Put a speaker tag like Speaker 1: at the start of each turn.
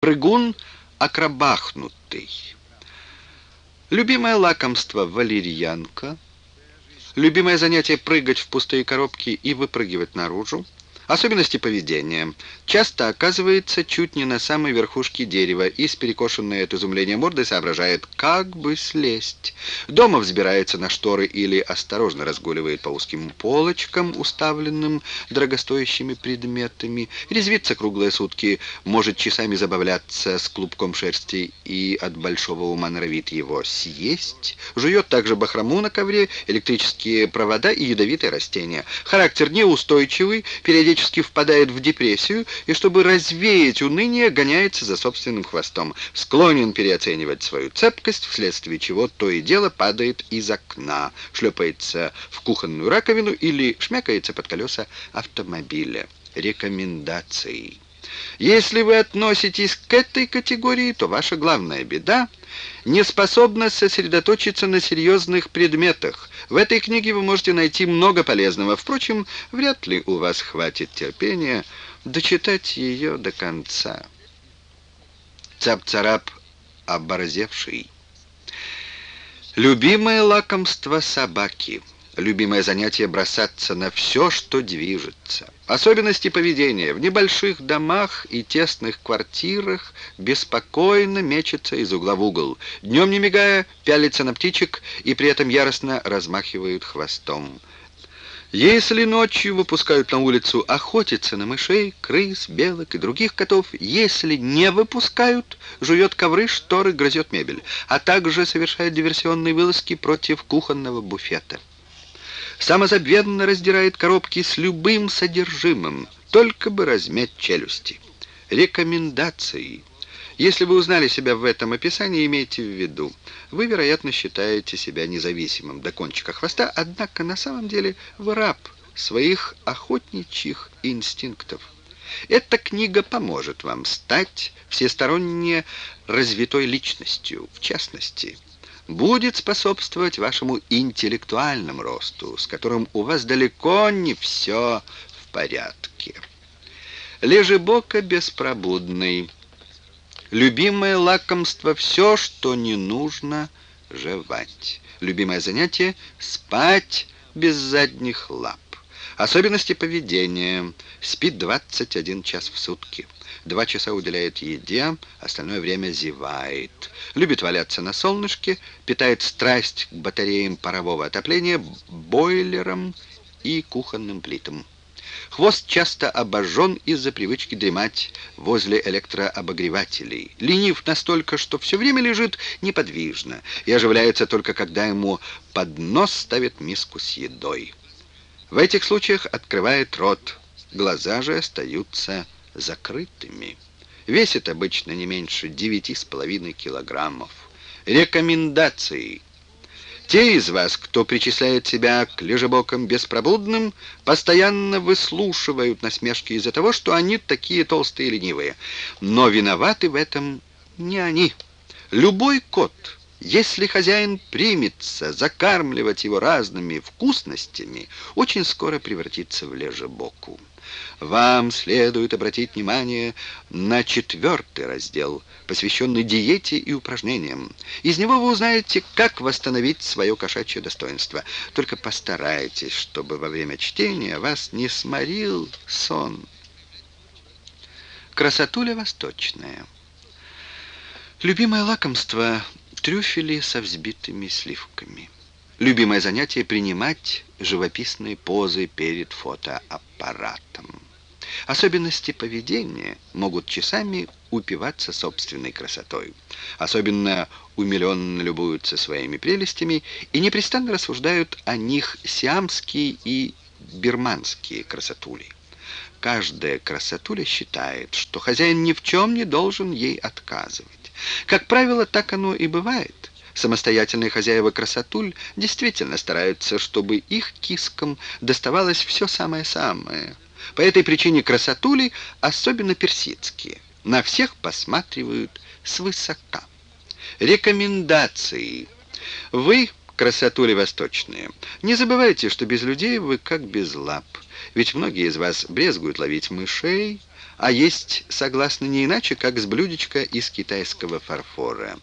Speaker 1: Прыгун акробахнутый. Любимое лакомство валерьянка. Любимое занятие прыгать в пустые коробки и выпрыгивать наружу. Особенности поведения. Часто оказывается чуть не на самой верхушке дерева и с перекошенной от изумления мордой соображает, как бы слезть. Дома взбирается на шторы или осторожно разгуливает по узким полочкам, уставленным дорогостоящими предметами. Резвится круглые сутки, может часами забавляться с клубком шерсти и от большого ума норовит его съесть. Жует также бахрому на ковре, электрические провода и ядовитые растения. Характер неустойчивый, периодически периодически впадает в депрессию и, чтобы развеять уныние, гоняется за собственным хвостом, склонен переоценивать свою цепкость, вследствие чего то и дело падает из окна, шлепается в кухонную раковину или шмякается под колеса автомобиля. Рекомендации. Если вы относитесь к этой категории, то ваша главная беда — не способность сосредоточиться на серьезных предметах. В этой книге вы можете найти много полезного. Впрочем, вряд ли у вас хватит терпения дочитать ее до конца. Цап-царап оборзевший. Любимое лакомство собаки — Любимое занятие бросаться на все, что движется. Особенности поведения. В небольших домах и тесных квартирах беспокойно мечется из угла в угол. Днем не мигая, пялится на птичек и при этом яростно размахивают хвостом. Если ночью выпускают на улицу охотиться на мышей, крыс, белок и других котов, если не выпускают, жует ковры, шторы, грызет мебель, а также совершает диверсионные вылазки против кухонного буфета самозабвенно раздирает коробки с любым содержимым, только бы размять челюсти. Рекомендации. Если вы узнали себя в этом описании, имейте в виду, вы, вероятно, считаете себя независимым до кончика хвоста, однако на самом деле вы раб своих охотничьих инстинктов. Эта книга поможет вам стать всесторонне развитой личностью, в частности, будет способствовать вашему интеллектуальному росту, с которым у вас далеко не все в порядке. Лежебока беспробудный. Любимое лакомство — все, что не нужно жевать. Любимое занятие — спать без задних лап. Особенности поведения. Спит 21 час в сутки. Два часа уделяет еде, остальное время зевает. Любит валяться на солнышке, питает страсть к батареям парового отопления, бойлерам и кухонным плитам. Хвост часто обожжен из-за привычки дремать возле электрообогревателей. Ленив настолько, что все время лежит неподвижно и оживляется только когда ему под нос ставят миску с едой. В этих случаях открывает рот, глаза же остаются закрытыми. Весит обычно не меньше 9,5 килограммов. Рекомендации. Те из вас, кто причисляет себя к лежебокам беспробудным, постоянно выслушивают насмешки из-за того, что они такие толстые и ленивые. Но виноваты в этом не они. Любой кот, если хозяин примется закармливать его разными вкусностями, очень скоро превратится в лежебоку. Вам следует обратить внимание на четвертый раздел, посвященный диете и упражнениям. Из него вы узнаете, как восстановить свое кошачье достоинство. Только постарайтесь, чтобы во время чтения вас не сморил сон. Красотуля восточная. Любимое лакомство — трюфели со взбитыми сливками. Любимое занятие — принимать живописные позы перед фотоаппаратом. Особенности поведения могут часами упиваться собственной красотой. Особенно умиленно любуются своими прелестями и непрестанно рассуждают о них сиамские и бирманские красотули. Каждая красотуля считает, что хозяин ни в чем не должен ей отказывать. Как правило, так оно и бывает. Самостоятельные хозяева красотуль действительно стараются, чтобы их кискам доставалось все самое-самое. По этой причине красотули, особенно персидские, на всех посматривают свысока. Рекомендации. Вы, красотули восточные, не забывайте, что без людей вы как без лап. Ведь многие из вас брезгуют ловить мышей, а есть, согласно, не иначе, как с блюдечка из китайского фарфора.